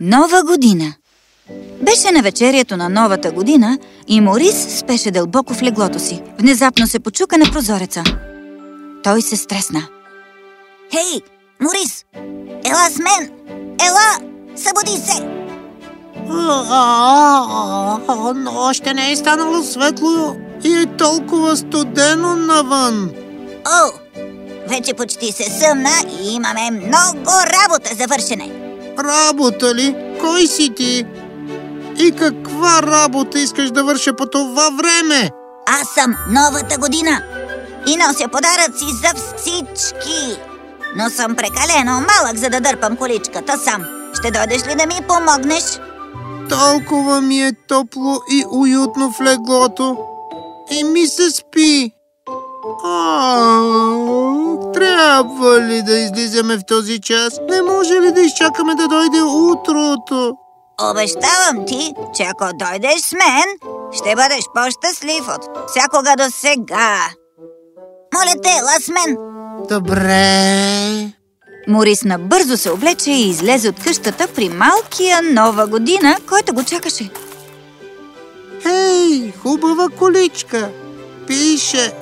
Нова година Беше на вечерието на новата година и Морис спеше дълбоко в леглото си. Внезапно се почука на прозореца. Той се стресна. Хей, Морис! Ела с мен! Ела! Събуди се! Но още не е станало светло и е толкова студено навън. О, вече почти се съмна и имаме много работа за вършене. Работа ли? Кой си ти? И каква работа искаш да върша по това време? Аз съм новата година и нося подаръци за всички. Но съм прекалено малък, за да дърпам количката сам. Ще дойдеш ли да ми помогнеш? Толкова ми е топло и уютно в леглото. И ми се спи. А, трябва ли да излизаме в този час? Не може ли да изчакаме да дойде утрото? Обещавам ти, че ако дойдеш с мен, ще бъдеш по-щастлив от всякога до сега. Моля те, ела с мен. Добре. Морис набързо се облече и излезе от къщата при малкия нова година, който го чакаше. Хей, хубава количка. Пише.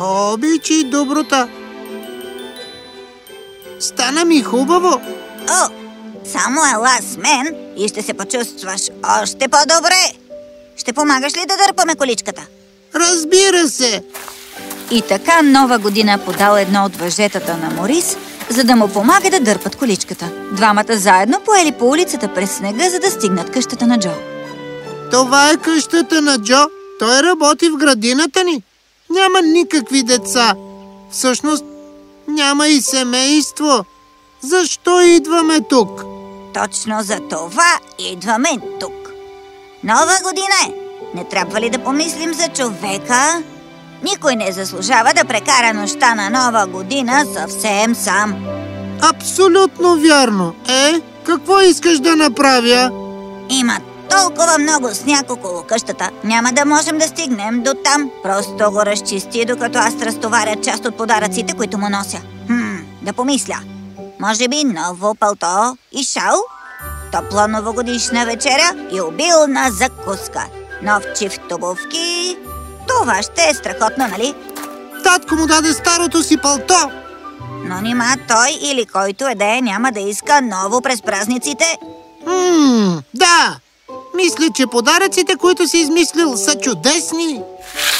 Обичай доброта. Стана ми хубаво. О, само ела с мен и ще се почувстваш още по-добре. Ще помагаш ли да дърпаме количката? Разбира се. И така нова година подал едно от въжетата на Морис, за да му помага да дърпат количката. Двамата заедно поели по улицата през снега, за да стигнат къщата на Джо. Това е къщата на Джо. Той работи в градината ни. Няма никакви деца. Всъщност, няма и семейство. Защо идваме тук? Точно за това идваме тук. Нова година е. Не трябва ли да помислим за човека? Никой не заслужава да прекара нощта на нова година съвсем сам. Абсолютно вярно. Е, какво искаш да направя? Има толкова много сняг около къщата. Няма да можем да стигнем до там. Просто го разчисти, докато аз разтоваря част от подаръците, които му нося. Хм, да помисля. Може би ново пълто и шал? Топла новогодишна вечеря и обилна закуска. Нов чифт обувки. Това ще е страхотно, нали? Татко му даде старото си пълто. Но нима той или който е да е няма да иска ново през празниците. Ммм, да. Мисля, че подаръците, които си измислил, са чудесни.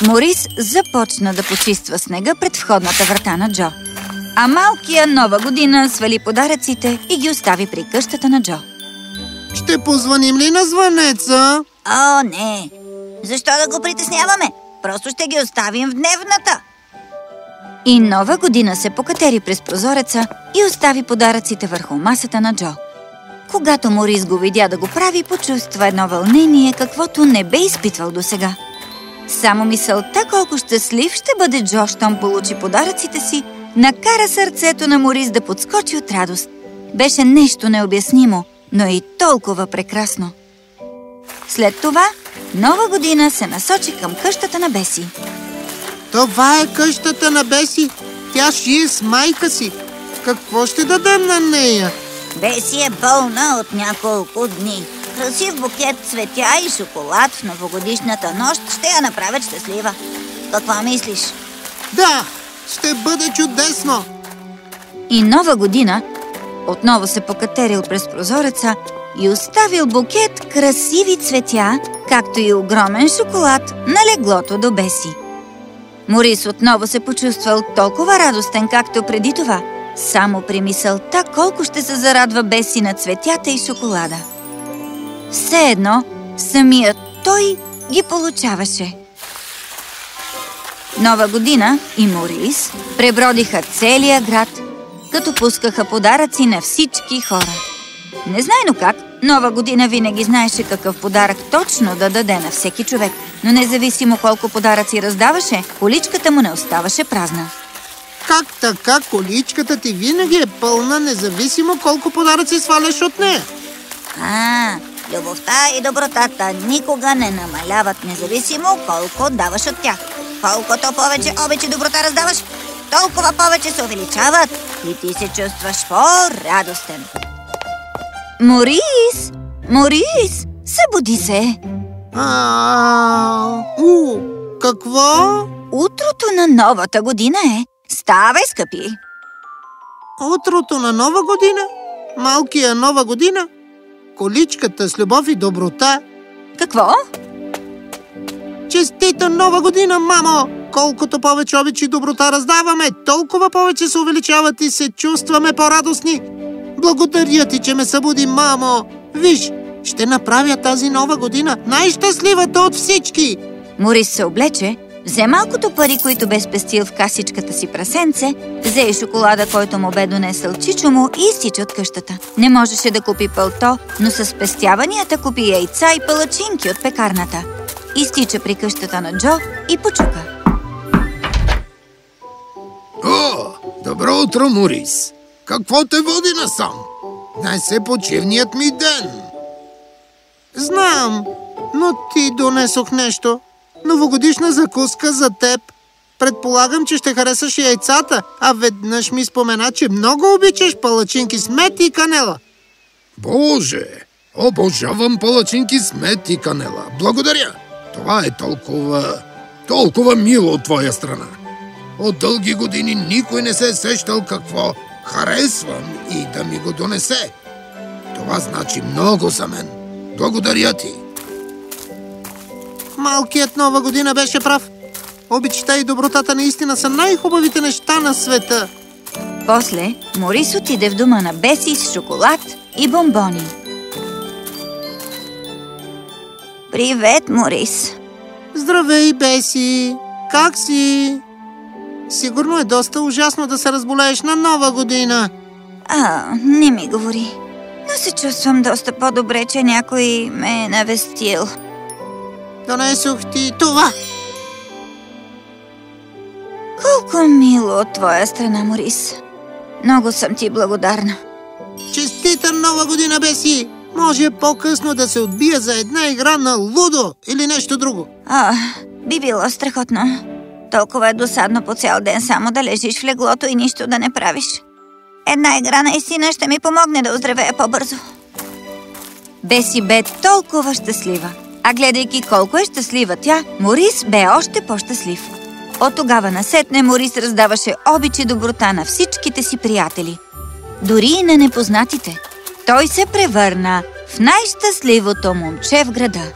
Морис започна да почиства снега пред входната врата на Джо. А малкия нова година свали подаръците и ги остави при къщата на Джо. Ще позваним ли на звънеца? О, не! Защо да го притесняваме? Просто ще ги оставим в дневната. И нова година се покатери през прозореца и остави подаръците върху масата на Джо. Когато Морис го видя да го прави, почувства едно вълнение, каквото не бе изпитвал досега. Само мисълта колко щастлив ще бъде Джо, щом получи подаръците си, накара сърцето на Морис да подскочи от радост. Беше нещо необяснимо, но и толкова прекрасно. След това, нова година се насочи към къщата на Беси. Това е къщата на Беси. Тя шие с майка си. Какво ще дадем на нея? Беси е болна от няколко дни. Красив букет цветя и шоколад в новогодишната нощ ще я направят щастлива. Какво мислиш? Да, ще бъде чудесно. И нова година отново се покатерил през прозореца и оставил букет красиви цветя, както и огромен шоколад на леглото до Беси. Морис отново се почувствал толкова радостен, както преди това, само при мисълта колко ще се зарадва Беси на цветята и шоколада. Все едно, самият той ги получаваше. Нова година и Морис пребродиха целия град, като пускаха подаръци на всички хора. Незнайно как, Нова година винаги знаеше какъв подарък точно да даде на всеки човек, но независимо колко подаръци раздаваше, количката му не оставаше празна. Как така количката ти винаги е пълна, независимо колко подаръци сваляш от нея? А, любовта и добротата никога не намаляват, независимо колко даваш от тях. Колкото повече обич и доброта раздаваш, толкова повече се увеличават и ти се чувстваш по-радостен. Морис! Морис! Събуди се! А, у, какво? Утрото на новата година е. Ставай, скъпи! Утрото на нова година? Малкия нова година? Количката с любов и доброта? Какво? Честита нова година, мамо! Колкото повече обич и доброта раздаваме, толкова повече се увеличават и се чувстваме по-радостни. Благодаря ти, че ме събуди, мамо! Виж, ще направя тази нова година най-щастливата от всички! Морис се облече, взе малкото пари, които бе спестил в касичката си прасенце, взе и шоколада, който му бе донесъл чичо му и изтича от къщата. Не можеше да купи пълто, но с спестяванията купи яйца и палачинки от пекарната. Изтича при къщата на Джо и почука. О, добро утро, Морис! Какво те води насам? Днес е почивният ми ден. Знам, но ти донесох нещо. Новогодишна закуска за теб. Предполагам, че ще харесаш яйцата, а веднъж ми спомена, че много обичаш палачинки с мед и канела. Боже, обожавам палачинки с мед и канела. Благодаря. Това е толкова, толкова мило от твоя страна. От дълги години никой не се е сещал какво харесвам и да ми го донесе. Това значи много за мен. Благодаря ти. Малкият нова година беше прав. Обичта и добротата наистина са най-хубавите неща на света. После Морис отиде в дома на Беси с шоколад и бомбони. Привет, Морис. Здравей, Беси! Как си? Сигурно е доста ужасно да се разболееш на нова година. А, не ми говори. Но се чувствам доста по-добре, че някой ме е навестил. Донесох ти това. Колко мило от твоя страна, Морис. Много съм ти благодарна. Честита нова година, Беси! Може по-късно да се отбия за една игра на лудо или нещо друго. А, би било страхотно. Толкова е досадно по цял ден само да лежиш в леглото и нищо да не правиш. Една игра наистина ще ми помогне да оздравея по-бързо. Беси бе толкова щастлива. А гледайки колко е щастлива тя, Морис бе още по-щастлив. От тогава насетне Морис раздаваше обич и доброта на всичките си приятели. Дори и на непознатите. Той се превърна в най-щастливото момче в града.